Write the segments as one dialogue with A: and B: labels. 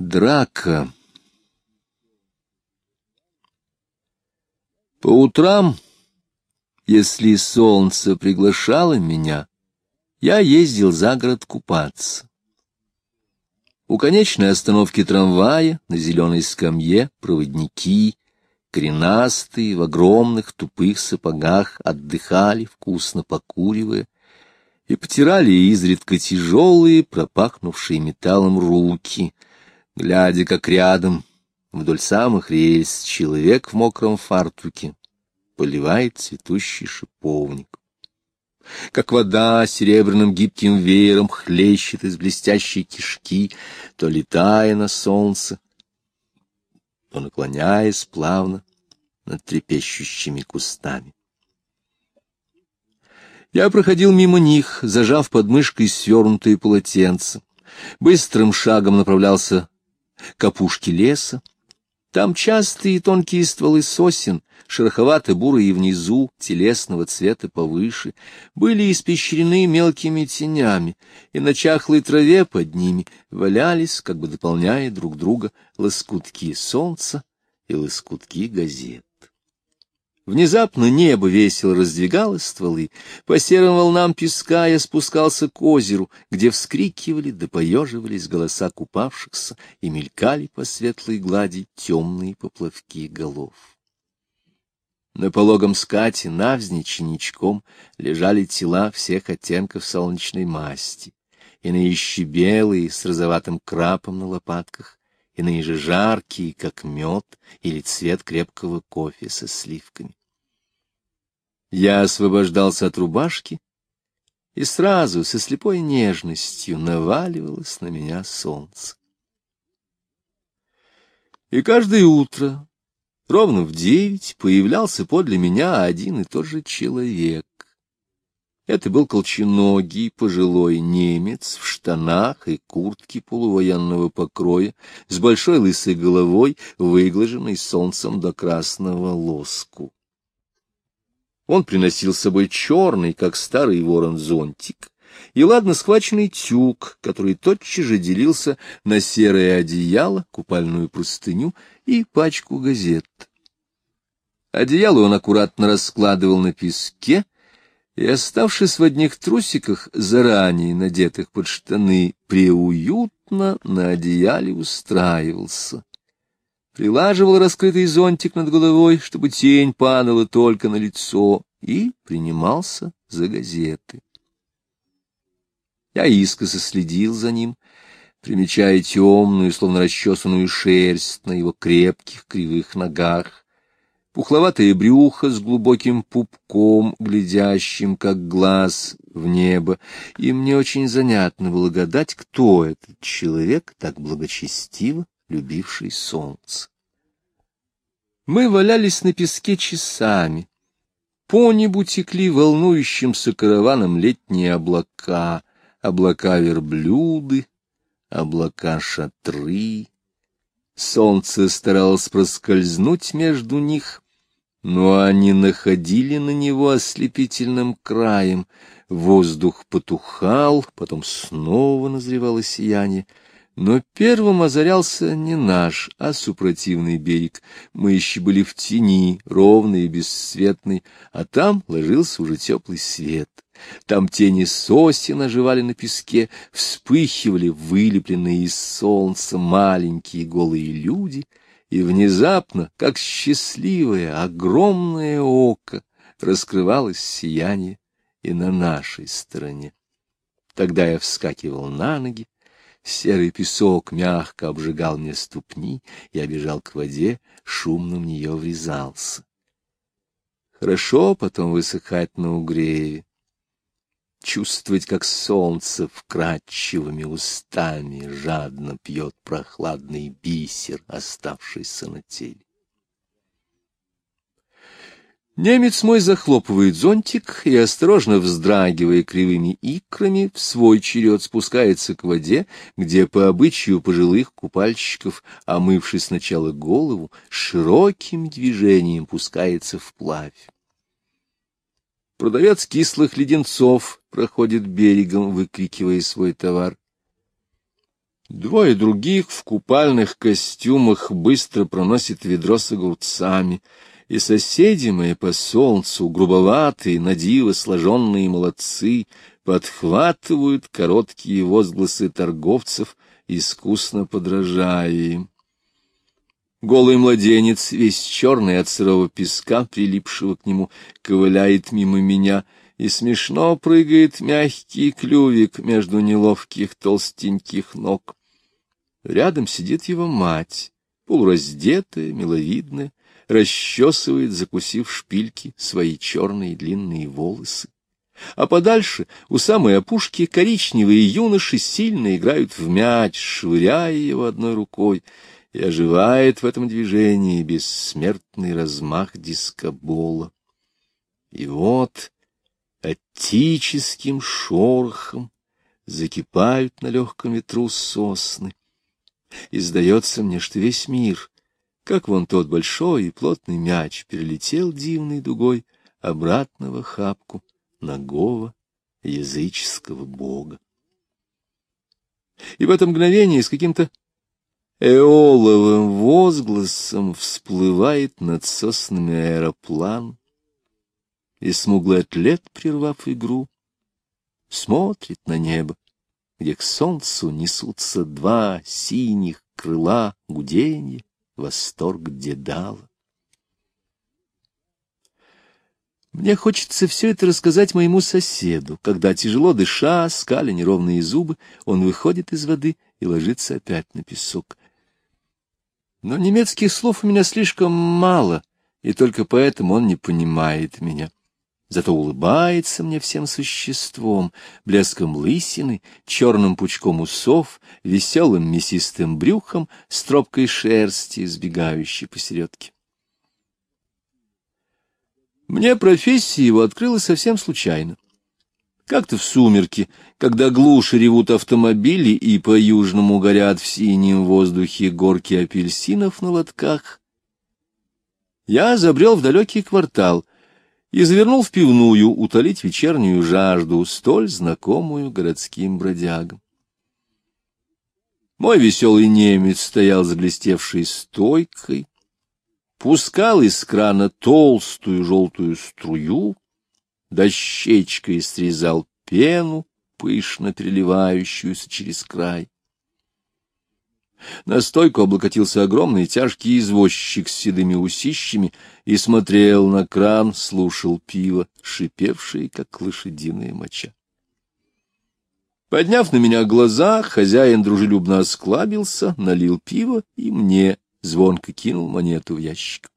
A: Драка. По утрам, если солнце приглашало меня, я ездил за город купаться. У конечной остановки трамвая на зеленой скамье проводники, коренастые, в огромных тупых сапогах, отдыхали, вкусно покуривая, и потирали изредка тяжелые, пропахнувшие металлом руки — глядя, как рядом, вдоль самых рельс, человек в мокром фартуке поливает цветущий шиповник. Как вода серебряным гибким веером хлещет из блестящей кишки, то летая на солнце, то наклоняясь плавно над трепещущими кустами. Я проходил мимо них, зажав под мышкой свернутые полотенца. Быстрым шагом направлялся к опушке леса. Там частые тонкие стволы сосен, шероховато-бурые внизу, телесного цвета повыше, были испещрены мелкими тенями, и на чахлой траве под ними валялись, как бы дополняя друг друга, лоскутки солнца и лоскутки газет. Внезапно небо весело раздвигало стволы, по серым волнам песка я спускался к озеру, где вскрикивали да поеживались голоса купавшихся и мелькали по светлой глади темные поплавки голов. На пологом скате навзничь ничком лежали тела всех оттенков солнечной масти, иные еще белые, с розоватым крапом на лопатках, иные же жаркие, как мед или цвет крепкого кофе со сливками. Я освобождался от рубашки, и сразу со слепой нежностью наваливалось на меня солнце. И каждое утро, ровно в девять, появлялся подле меня один и тот же человек. Это был колченогий, пожилой немец в штанах и куртке полувоенного покроя, с большой лысой головой, выглаженной солнцем до красного лоску. Он приносил с собой черный, как старый ворон, зонтик, и ладно схваченный тюк, который тотчас же делился на серое одеяло, купальную простыню и пачку газет. Одеяло он аккуратно раскладывал на песке, и, оставшись в одних трусиках, заранее надетых под штаны, преуютно на одеяле устраивался прилаживал раскрытый зонтик над головой, чтобы тень падала только на лицо, и принимался за газеты. Я искоса следил за ним, примечая темную, словно расчесанную шерсть на его крепких кривых ногах, пухловатое брюхо с глубоким пупком, глядящим, как глаз, в небо, и мне очень занятно было гадать, кто этот человек, так благочестиво любивший солнце. Мы валялись на песке часами. По небу текли волнующимся караваном летние облака, облака-верблюды, облака-шатры. Солнце старалось проскользнуть между них, но они находили на него ослепительным краем. Воздух потухал, потом снова назревало сияние — но первым озарялся не наш, а супротивный берег. Мы еще были в тени, ровный и бесцветный, а там ложился уже теплый свет. Там тени сосен оживали на песке, вспыхивали вылепленные из солнца маленькие голые люди, и внезапно, как счастливое, огромное око, раскрывалось сияние и на нашей стороне. Тогда я вскакивал на ноги, Серый песок мягко обжигал мне ступни, я бежал к воде, шумно в нее врезался. Хорошо потом высыхать на угреве, чувствовать, как солнце вкрадчивыми устами жадно пьет прохладный бисер, оставшийся на теле. Немец мой захлопывает зонтик и, осторожно вздрагивая кривыми икрами, в свой черед спускается к воде, где по обычаю пожилых купальщиков, омывшись сначала голову, широким движением пускается вплавь. Продавец кислых леденцов проходит берегом, выкрикивая свой товар. Двое других в купальных костюмах быстро проносят ведро с огурцами, и соседи мои по солнцу, грубоватые, надиво сложенные молодцы, подхватывают короткие возгласы торговцев, искусно подражая им. Голый младенец, весь черный от сырого песка, прилипшего к нему, ковыляет мимо меня и смешно прыгает мягкий клювик между неловких толстеньких ног. Рядом сидит его мать, полураздетая, миловидная, расчесывает, закусив шпильки, свои черные длинные волосы. А подальше, у самой опушки, коричневые юноши сильно играют в мяч, швыряя его одной рукой, и оживает в этом движении бессмертный размах дискобола. И вот отическим шорохом закипают на легком ветру сосны. И сдается мне, что весь мир, как вон тот большой и плотный мяч, перелетел дивной дугой обратно в охапку нагого языческого бога. И в это мгновение с каким-то эоловым возгласом всплывает над соснами аэроплан, и смуглый атлет, прервав игру, смотрит на небо, где к солнцу несутся два синих крыла гуденья, восторг дедала. Мне хочется все это рассказать моему соседу, когда, тяжело дыша, скаля неровные зубы, он выходит из воды и ложится опять на песок. Но немецких слов у меня слишком мало, и только поэтому он не понимает меня. Зато улыбается мне всем существом, блеском лысины, черным пучком усов, веселым мясистым брюхом, с тропкой шерсти, сбегающей посередке. Мне профессия его открылась совсем случайно. Как-то в сумерки, когда глуши ревут автомобили и по-южному горят в синем воздухе горки апельсинов на лотках, я забрел в далекий квартал и завернул в пивную утолить вечернюю жажду, столь знакомую городским бродягам. Мой веселый немец стоял за блестевшей стойкой, пускал из крана толстую желтую струю, дощечкой срезал пену, пышно переливающуюся через край. На стойку облокотился огромный тяжкий извозчик с седыми усищами и смотрел на кран, слушал пиво, шипевшее, как лошадиная моча. Подняв на меня глаза, хозяин дружелюбно осклабился, налил пиво и мне звонко кинул монету в ящик.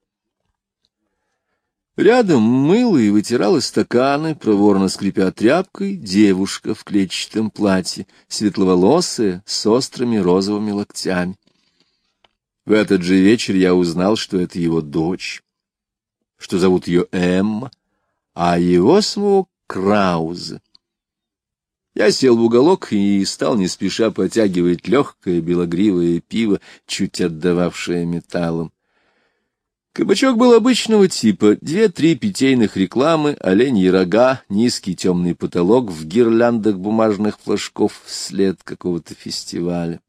A: Рядом мыла и вытирала стаканы, проворно скрипя тряпкой, девушка в клетчатом платье, светловолосая, с острыми розовыми локтями. В этот же вечер я узнал, что это его дочь, что зовут ее Эмма, а его самого Краузе. Я сел в уголок и стал не спеша потягивать легкое белогривое пиво, чуть отдававшее металлом. Кабачок был обычного типа, две-три питейных рекламы, оленьи рога, низкий темный потолок в гирляндах бумажных флажков, след какого-то фестиваля.